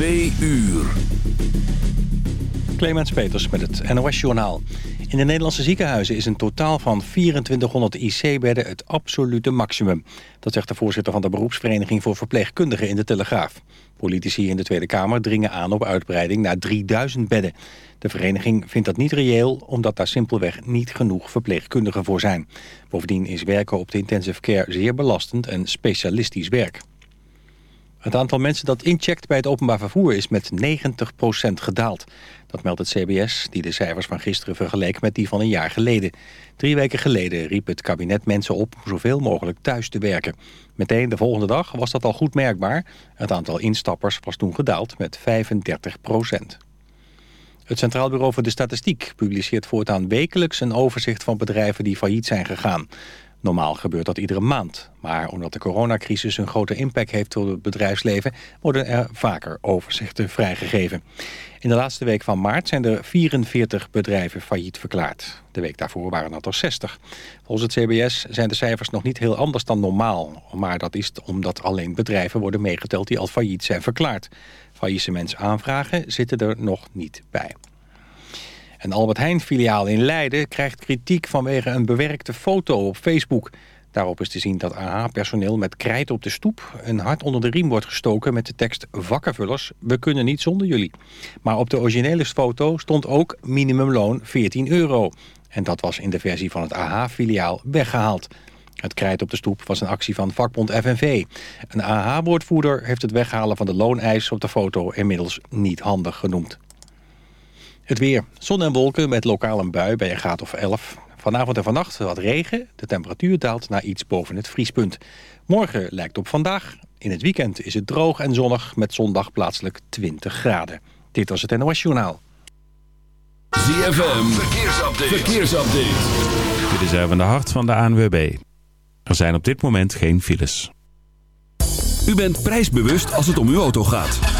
Twee uur. Clemens Peters met het NOS-journaal. In de Nederlandse ziekenhuizen is een totaal van 2400 IC-bedden het absolute maximum. Dat zegt de voorzitter van de beroepsvereniging voor verpleegkundigen in de Telegraaf. Politici in de Tweede Kamer dringen aan op uitbreiding naar 3000 bedden. De vereniging vindt dat niet reëel, omdat daar simpelweg niet genoeg verpleegkundigen voor zijn. Bovendien is werken op de intensive care zeer belastend en specialistisch werk. Het aantal mensen dat incheckt bij het openbaar vervoer is met 90% gedaald. Dat meldt het CBS, die de cijfers van gisteren vergeleek met die van een jaar geleden. Drie weken geleden riep het kabinet mensen op om zoveel mogelijk thuis te werken. Meteen de volgende dag was dat al goed merkbaar. Het aantal instappers was toen gedaald met 35% Het Centraal Bureau voor de Statistiek publiceert voortaan wekelijks een overzicht van bedrijven die failliet zijn gegaan. Normaal gebeurt dat iedere maand. Maar omdat de coronacrisis een grote impact heeft op het bedrijfsleven... worden er vaker overzichten vrijgegeven. In de laatste week van maart zijn er 44 bedrijven failliet verklaard. De week daarvoor waren dat er 60. Volgens het CBS zijn de cijfers nog niet heel anders dan normaal. Maar dat is omdat alleen bedrijven worden meegeteld die al failliet zijn verklaard. Faillissementsaanvragen zitten er nog niet bij. Een Albert Heijn-filiaal in Leiden krijgt kritiek vanwege een bewerkte foto op Facebook. Daarop is te zien dat AH-personeel met krijt op de stoep... een hart onder de riem wordt gestoken met de tekst... vakkenvullers, we kunnen niet zonder jullie. Maar op de originele foto stond ook minimumloon 14 euro. En dat was in de versie van het AH-filiaal weggehaald. Het krijt op de stoep was een actie van vakbond FNV. Een AH-woordvoerder heeft het weghalen van de looneis op de foto... inmiddels niet handig genoemd. Het weer. Zon en wolken met lokaal een bui bij een graad of 11. Vanavond en vannacht wat regen. De temperatuur daalt naar iets boven het vriespunt. Morgen lijkt op vandaag. In het weekend is het droog en zonnig met zondag plaatselijk 20 graden. Dit was het NOS Journaal. ZFM. Verkeersupdate. Verkeersupdate. Dit is even de hart van de ANWB. Er zijn op dit moment geen files. U bent prijsbewust als het om uw auto gaat.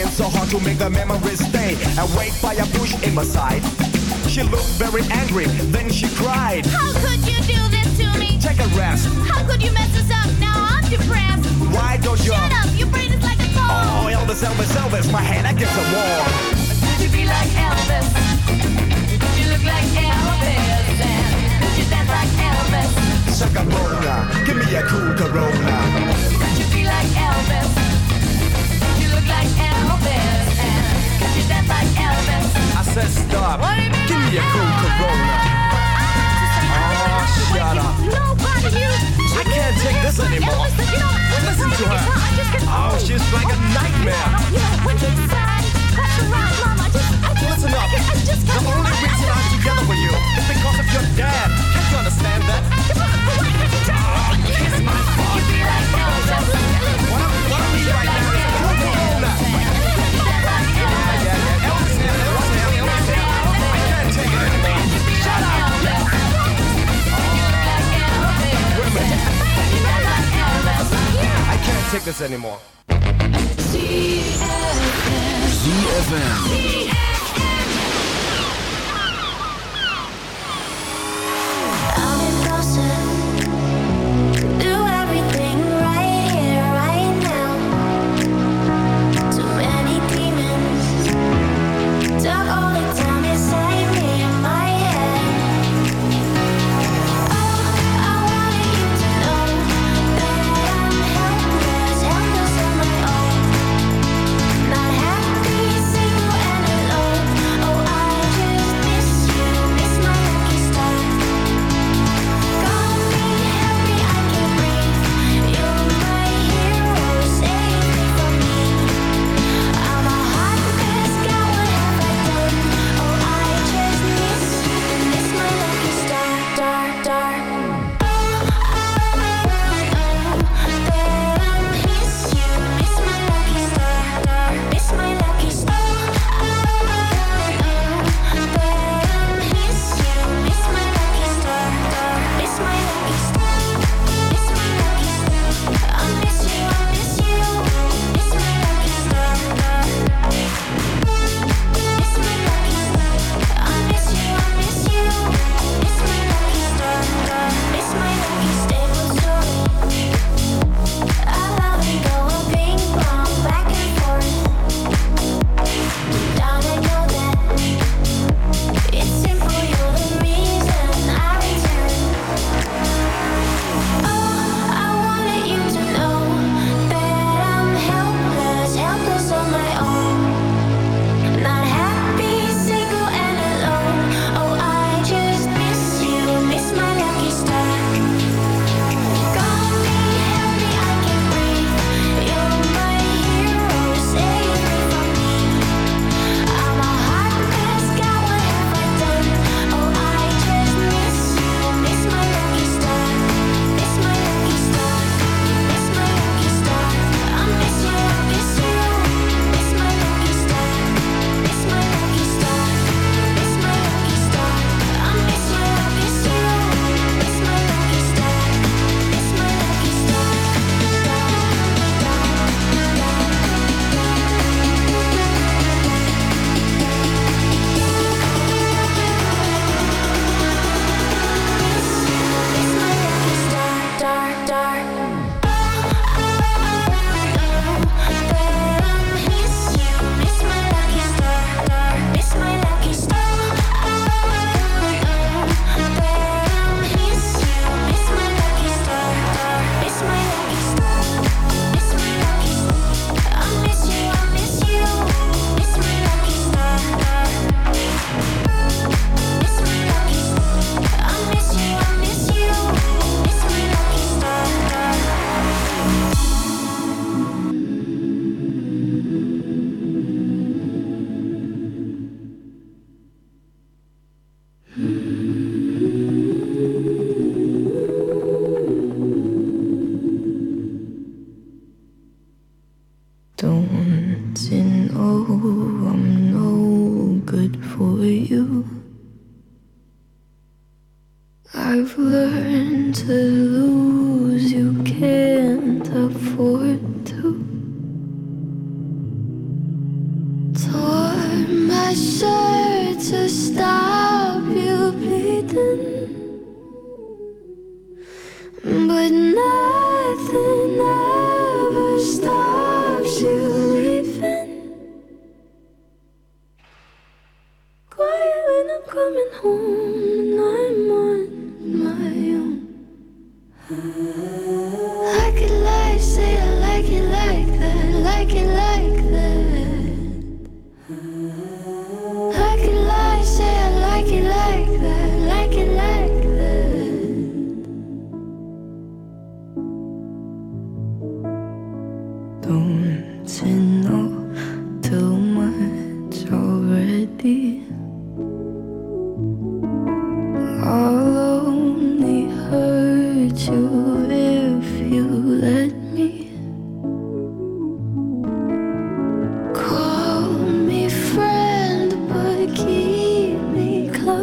trying so hard to make the memories stay. Awake by a bush in my side. She looked very angry, then she cried. How could you do this to me? Take a rest. How could you mess us up? Now I'm depressed. Why don't you? Shut up, your brain is like a phone. Oh, Elvis, Elvis, Elvis, my hand against the wall. Could you be like Elvis? Could you look like Elvis? And could you dance like Elvis? Suck a Bona, give me a cool Corona. to her. Oh, she's like a nightmare. Listen up. The only reason I'm together with you is because of your dad. Can't you understand that? can't take this anymore. ZFM.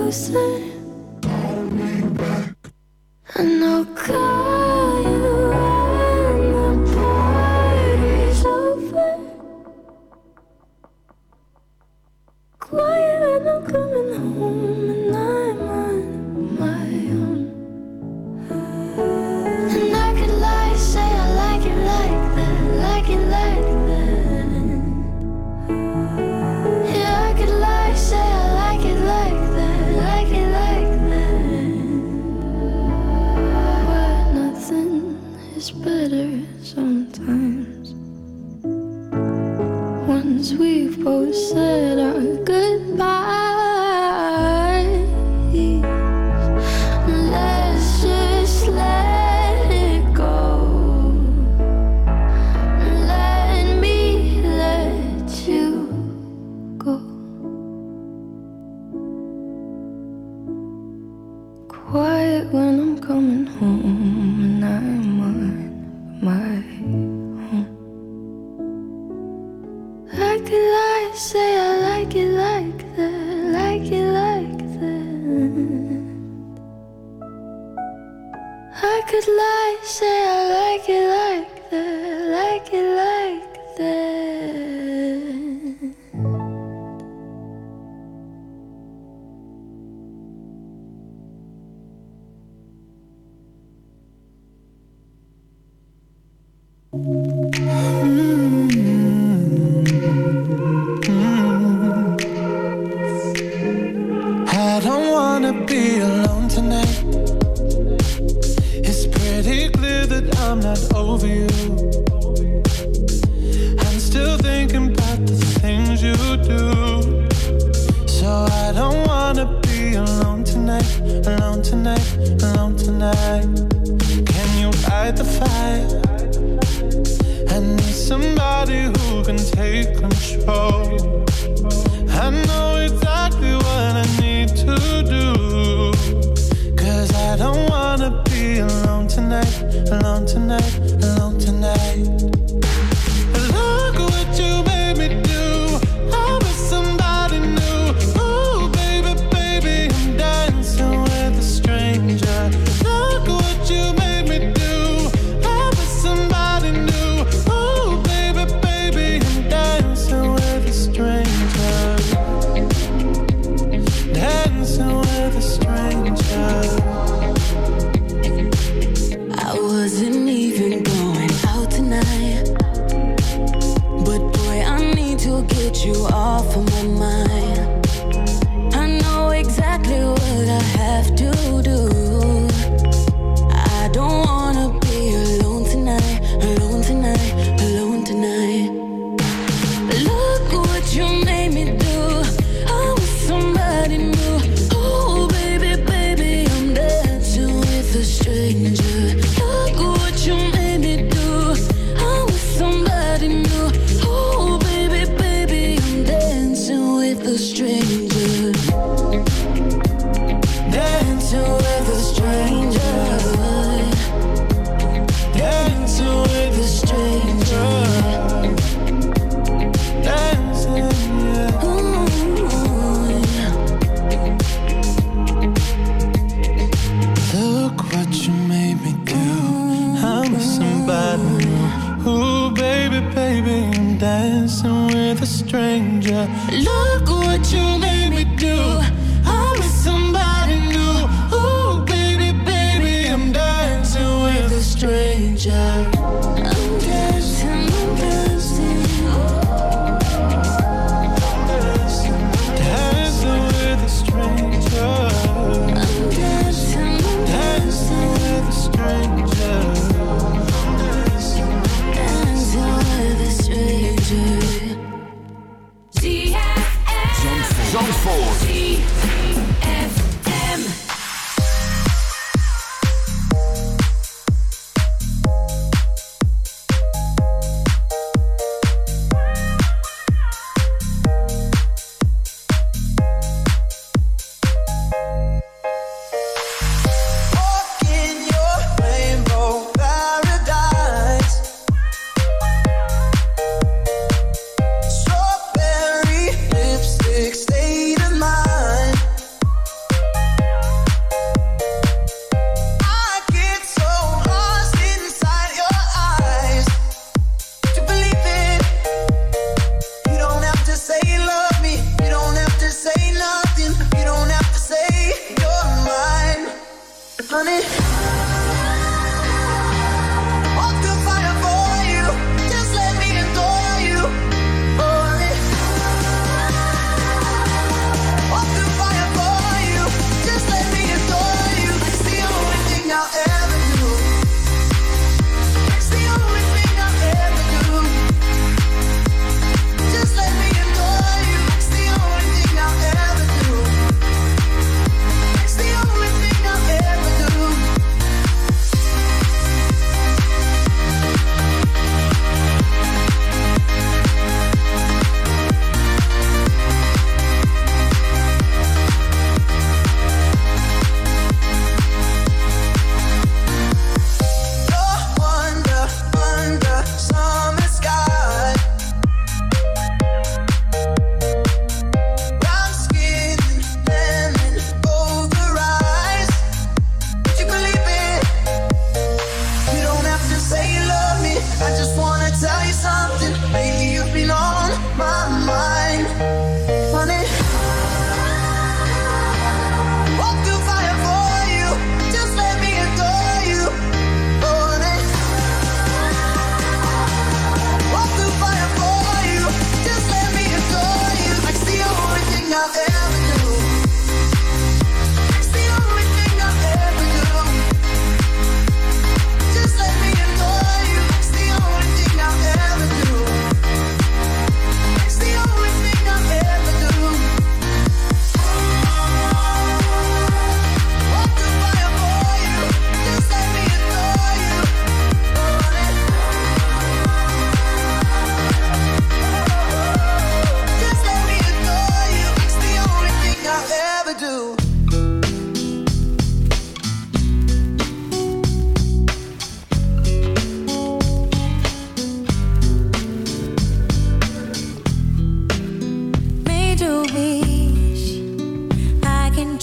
closer. not over you. I'm still thinking about the things you do. So I don't wanna be alone tonight, alone tonight, alone tonight. Can you fight the fire? I need somebody who can take control.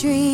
dream.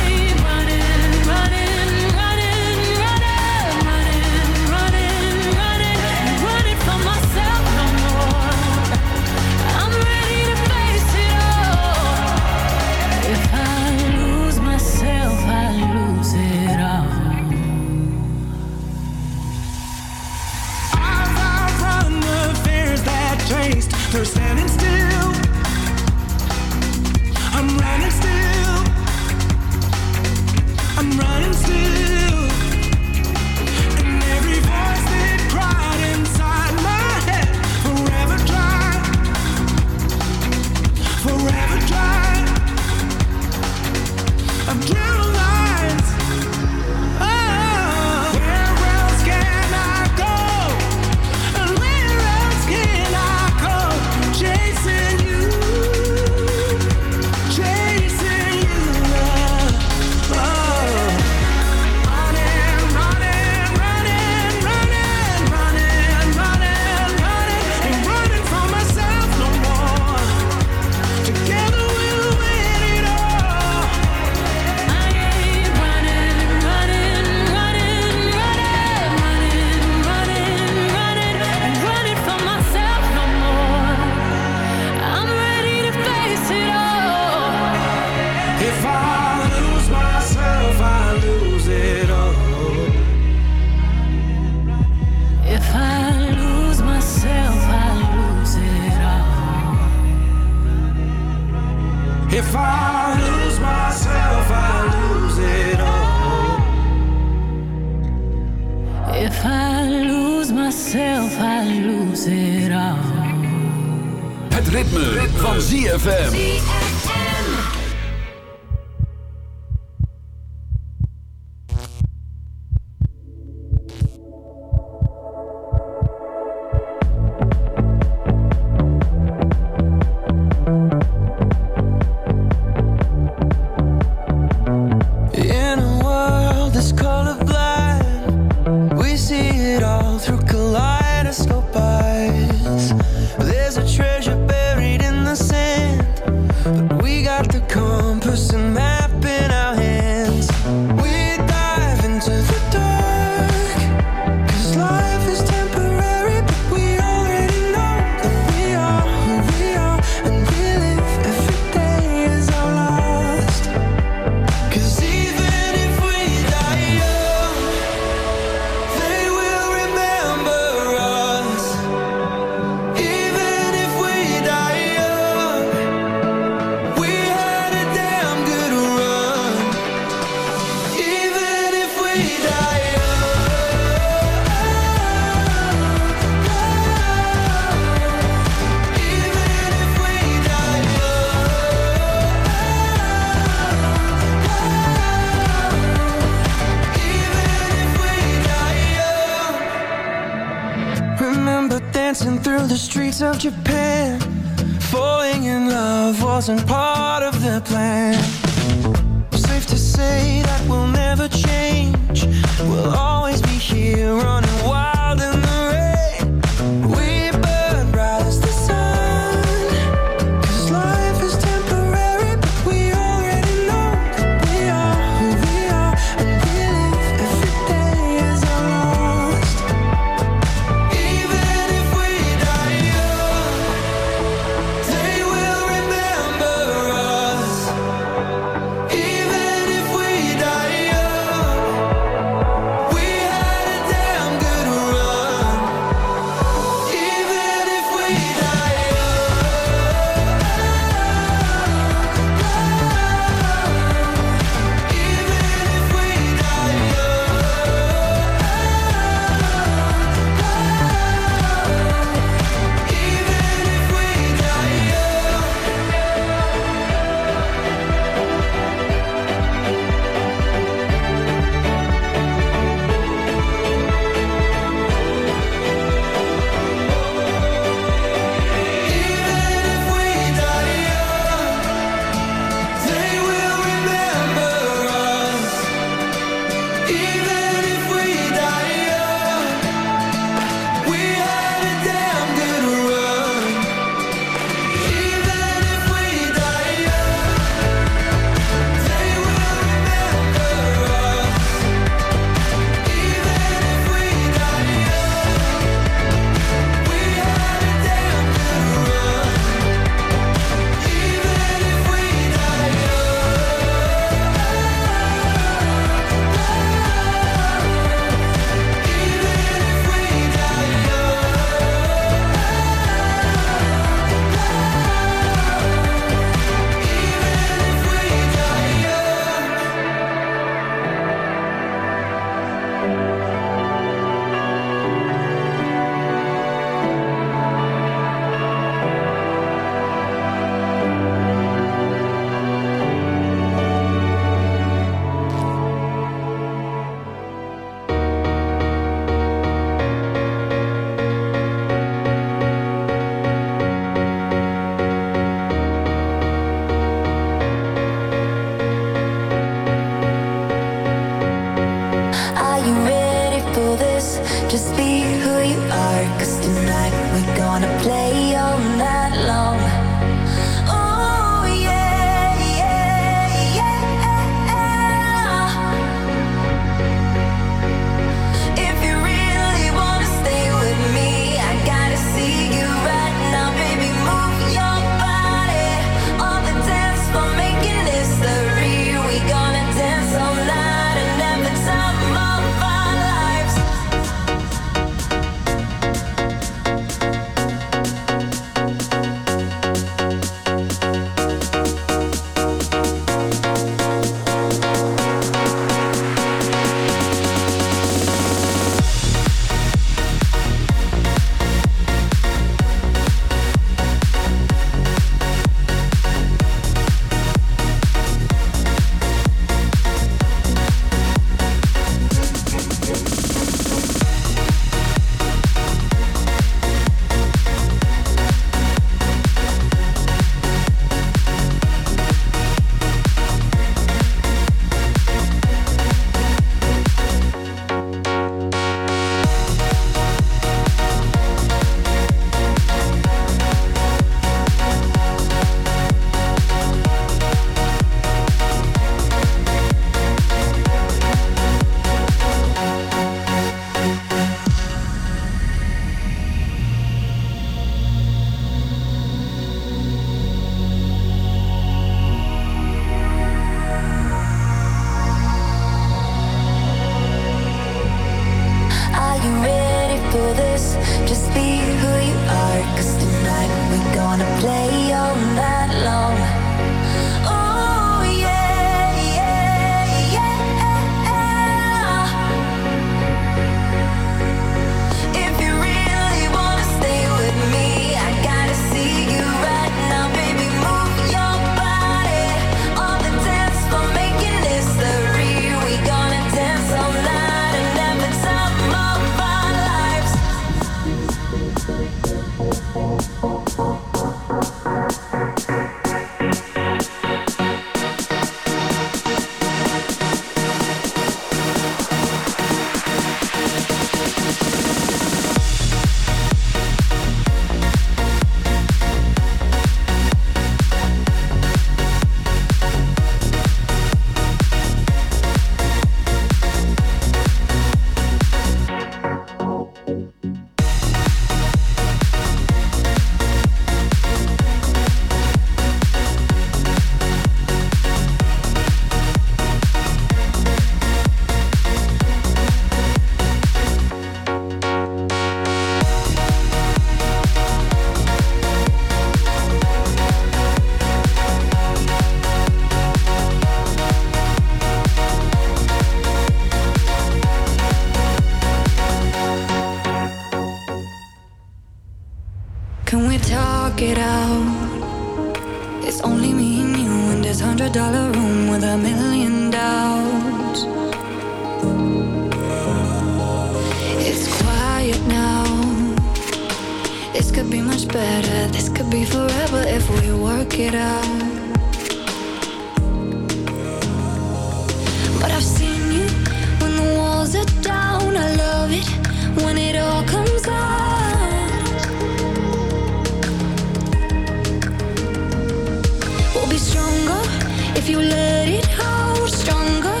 let it out stronger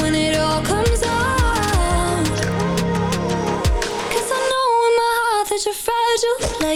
when it all Fragile like